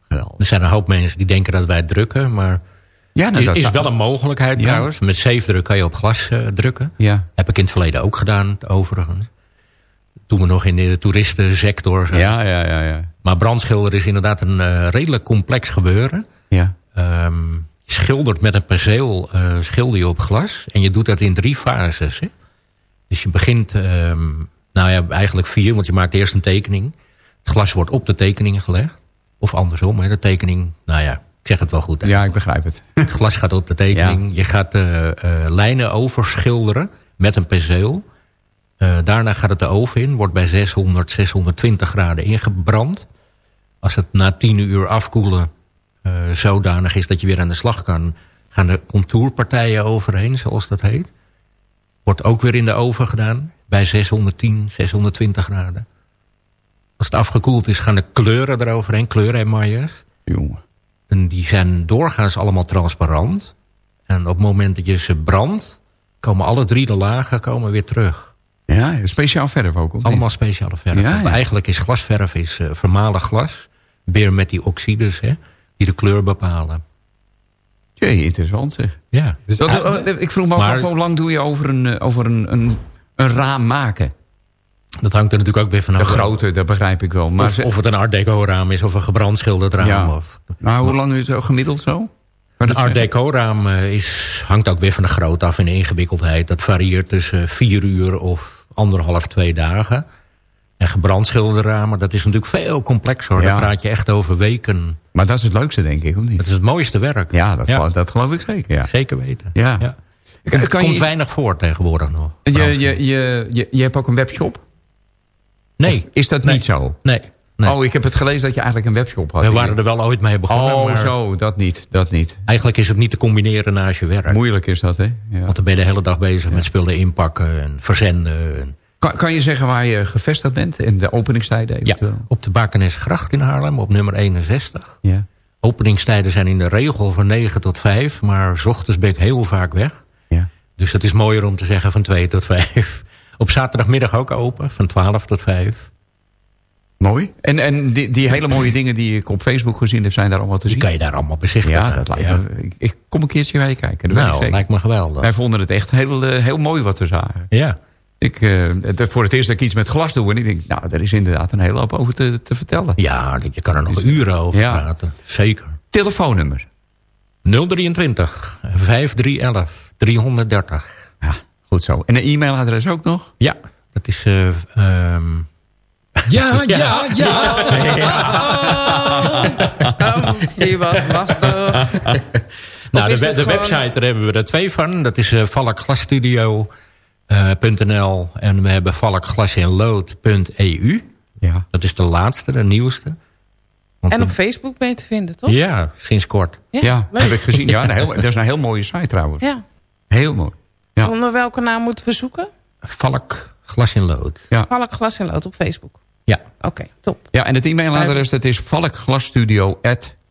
Geweldig. Er zijn een hoop mensen die denken dat wij drukken, maar... Ja, nou, dat is wel een mogelijkheid Ja. trouwens. Met zeefdruk kan je op glas eh, drukken. Ja. Heb ik in het verleden ook gedaan, overigens. Toen we nog in de toeristensector zaten. Ja, ja, ja, ja. Maar brandschilderen is inderdaad een eh, redelijk complex gebeuren. ja. Je schildert met een penseel, schilder je op glas. En je doet dat in drie fases. Hè? Dus je begint, ehm, nou ja, eigenlijk vier. Want je maakt eerst een tekening. Het glas wordt op de tekening gelegd. Of andersom, hè, de tekening, nou ja, Ik zeg het wel goed. Hè? Ja, ik begrijp het. Het glas gaat op de tekening. [laughs] Je gaat eh, lijnen overschilderen met een penseel. Eh, daarna gaat het de oven in. Wordt bij 600, 620 graden ingebrand. Als het na 10 uur afkoelen zodanig is dat je weer aan de slag kan... gaan er contourpartijen overheen, zoals dat heet. Wordt ook weer in de oven gedaan. Bij 610, 620 graden. Als het afgekoeld is, gaan de kleuren eroverheen. Kleurenemailles. Jongen. En die zijn doorgaans allemaal transparant. En op het moment dat je ze brandt... komen alle drie de lagen komen weer terug. Ja, speciaal verf ook. Allemaal speciale verf. Ja, Want ja. eigenlijk is glasverf is, eh, vermalen glas. Weer met die oxides hè, die de kleur bepalen. Jee, interessant zeg. Ja. Dus Dat, eigenlijk- eh, ik vroeg me af, Maar- hoe lang doe je over een, eh, over een, een, een raam maken? Dat hangt er natuurlijk ook weer De vanaf. groote, dat begrijp ik wel. Maar Of, het een art deco raam is of een gebrandschilderd raam. Ja. Of, nou, hoe lang is het gemiddeld zo? Een art deco raam eh, is, hangt ook weer van de grootte af in de ingewikkeldheid. Dat varieert tussen vier uur of anderhalf, twee dagen. En gebrandschilderde ramen, dat is natuurlijk veel complexer. Ja. Daar praat je echt over weken. Maar dat is het leukste, denk ik, of niet? Dat is het mooiste werk. Ja, dat, Ja. geloof- dat geloof ik zeker, ja. Zeker weten. Ja. Ja. Kan- kan komt je- weinig voor tegenwoordig nog. Je, je, je, je, je hebt ook een webshop? Nee. Is dat Nee. niet zo? Nee. nee. Oh, ik heb het gelezen dat je eigenlijk een webshop had. We waren er wel ooit mee begonnen. Oh, maar zo, dat niet, dat niet. Eigenlijk is het niet te combineren naast je werk. Moeilijk is dat, hè? Ja. Want dan ben je de hele dag bezig met spullen inpakken en verzenden. En... Kan, kan je zeggen waar je gevestigd bent en de openingstijden Ja, eventueel? op de Bakenesgracht in Haarlem op nummer 61. Ja. Openingstijden zijn in de regel van 9 tot 5. Maar 's ochtends ben ik heel vaak weg. Ja. Dus het is mooier om te zeggen van 2 tot 5. [laughs] Op zaterdagmiddag ook open, van 12 tot 5. Mooi. En, en die, die hele mooie dingen die ik op Facebook gezien heb, zijn daar allemaal te Die zien? kan je daar allemaal bezichtigen. Ja, dat lijkt Ja. me. Ik, ik kom een keertje bij je kijken. Dat Nou, lijkt me geweldig. Wij vonden het echt heel, eh, heel mooi wat we zagen. Ja. Ik, eh, het, voor het eerst dat ik iets met glas doe. En ik denk, nou, er is inderdaad een hele hoop over te, te vertellen. ja, je kan er nog uren over Ja. praten. Zeker. Telefoonnummer. 023 5311 330. Ja, goed zo. En een e-mailadres ook nog? Ja, dat is... eh ehm, Ja, [laughs] ja, ja. Oh, die was lastig. [laughs] nou, de, website, daar hebben we er twee van. Dat is uh, valkglasstudio.nl en we hebben valkglasinlood.eu. Ja. Dat is de laatste, de nieuwste. Want En op de- Facebook ben je te vinden, toch? Ja, sinds kort. Ja, heb ik gezien. Ja, [laughs] heel, dat is een heel mooie site trouwens. Ja. Heel mooi. Ja. Onder welke naam moeten we zoeken? Valk Glas in Lood. Ja. Valk Glas en Lood op Facebook. Ja, Oké, top. Ja, en het e-mailadres dat is valkglasstudio.live.nl.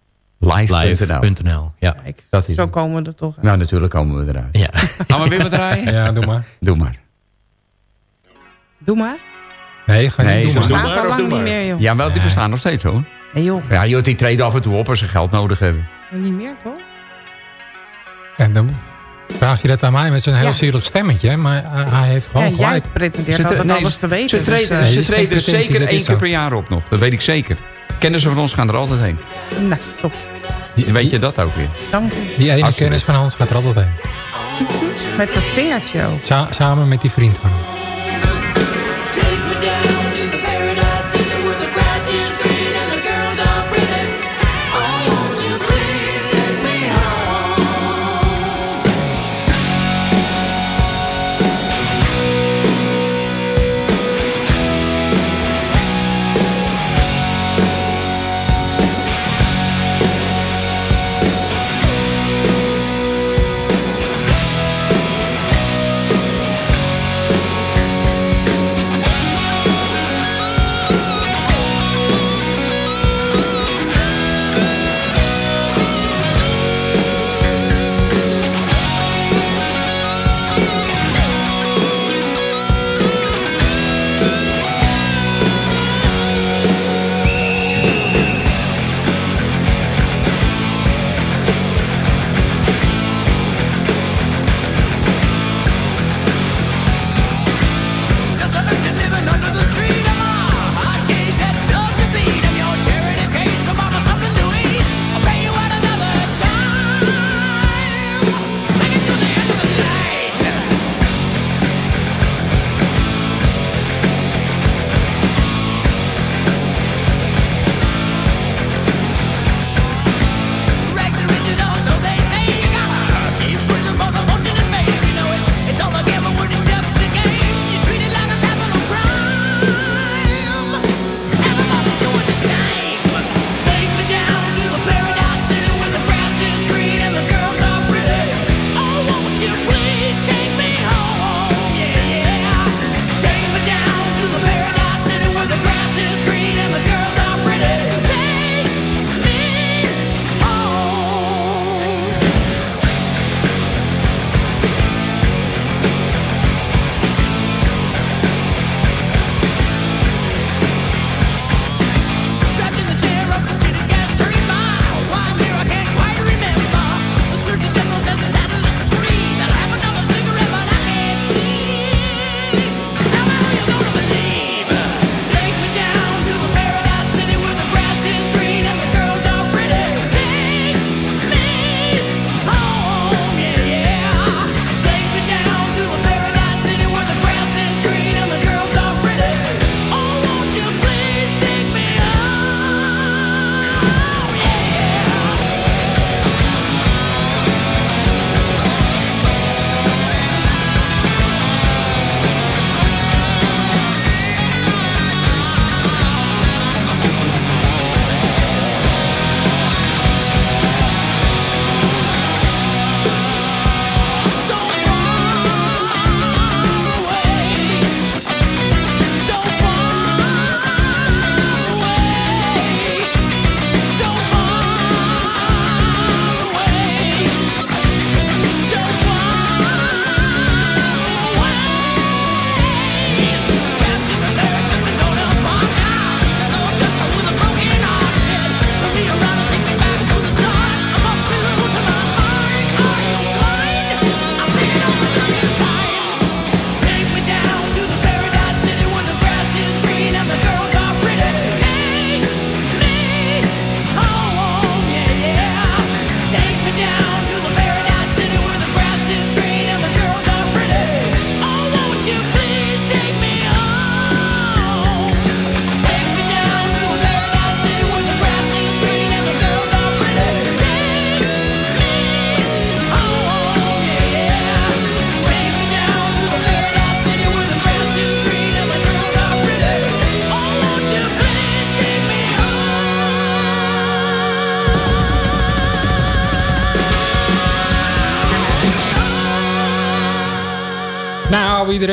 live.nl. Ja. Kijk, Dat is zo het. komen we er toch uit. Nou, natuurlijk komen we eruit. ja. [laughs] Gaan we weer wat draaien? Ja, doe maar. Doe maar. Doe maar. Nee, ga Nee, niet doen. doe maar. Of lang doe niet maar. meer, joh. Ja, wel, die bestaan nog steeds hoor. Nee, joh. Ja, joh, die treden af en toe op als ze geld nodig hebben. Niet meer, toch? En dan vraag je dat aan mij met zo'n heel Ja. sierlijk stemmetje. hè, Maar hij heeft Ja, gewoon jij gelijk. pretendeert Ze, altijd nee, alles te weten. ze dus, treden, eh, ze treden pretentie, zeker één keer zo. per jaar op nog. Dat weet ik zeker. Kennissen van ons gaan er altijd heen. nou, top. Weet je dat ook weer? Dank u. die ene Alsjeblieft. kennis van Hans gaat er altijd heen. Met dat vingertje ook. Sa- samen met die vriend van hem.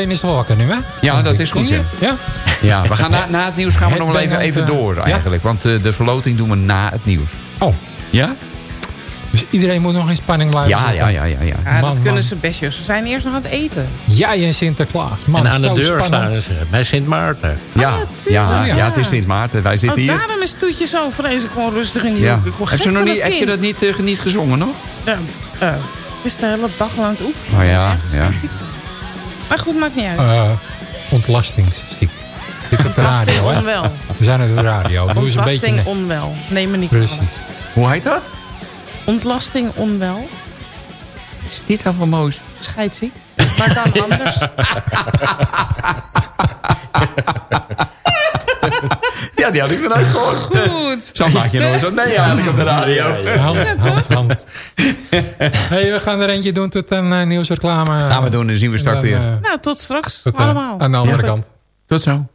Iedereen is wel wakker nu, hè? Ja, dat is goed, ja. Ja? Ja, we gaan na, na het nieuws gaan we Het nog wel even, even eh, door ja? eigenlijk. Want eh, de verloting doen we na het nieuws. Oh. Ja? Dus iedereen moet nog in spanning luisteren. Ja, ja, ja, ja. ja. Ja, dat Man, kunnen ze best. Ze zijn eerst nog aan het eten. Jij en Sinterklaas. Man, en aan de deur spannend. staan ze bij Sint Maarten. Ja, ja, ja, ja. het is Sint Maarten. Wij Oh, zitten hier. daarom is Toetje zo vreselijk gewoon rustig in die Ja. Heb, je nog niet, dat heb je kind. dat niet, eh, niet gezongen nog? Ja, eh, het is de hele dag aan het oefenen. Oh ja, ja. Maar goed, maakt niet uit. Eh, ontlastingsziek. Dit op de radio, Ontlasting hè? onwel. We zijn op de radio. Doe eens een beetje... Ontlasting onwel. Neem me niet Precies. Hoe heet dat? Ontlasting onwel. Is dit nou voor moois? Scheidziek. Maar dan anders. [laughs] Ja, die had ik nooit gehoord. Goed. Zo maak je nooit zo. Nee, eigenlijk op de radio. Hand, hand, hand. hey, we gaan er eentje doen tot een uh, nieuwsreclame. Gaan we doen, dan zien we straks weer. eh, Nou, tot straks. tot, eh, allemaal. aan de andere Ja. kant. Tot zo.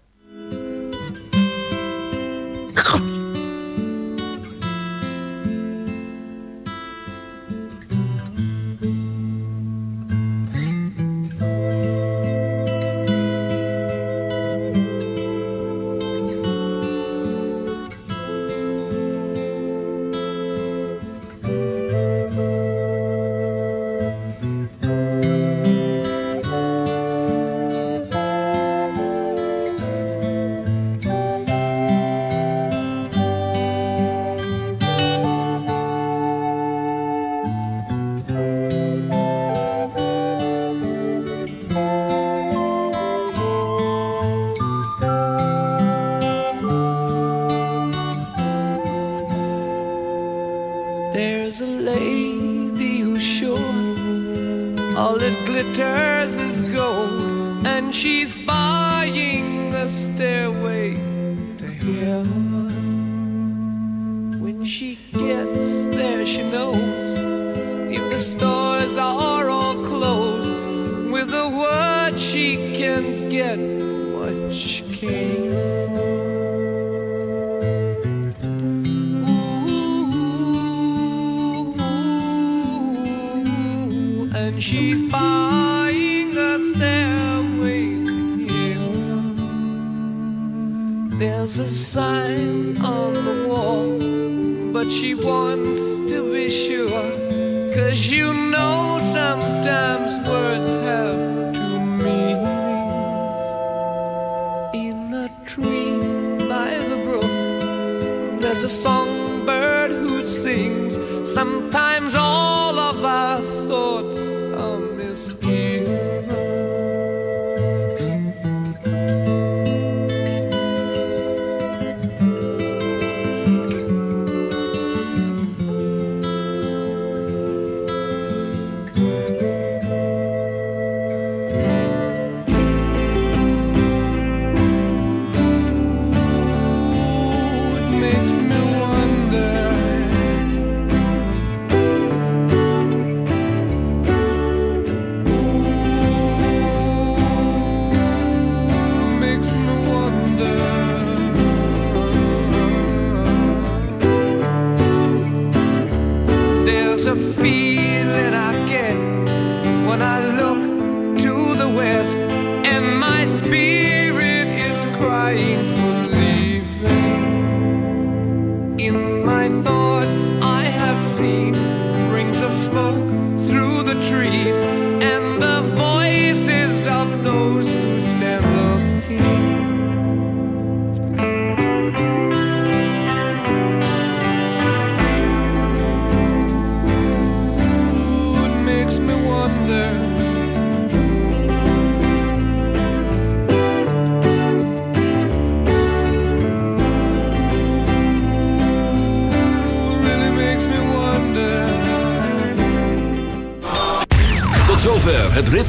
There's a songbird who sings. Sometimes all of our thoughts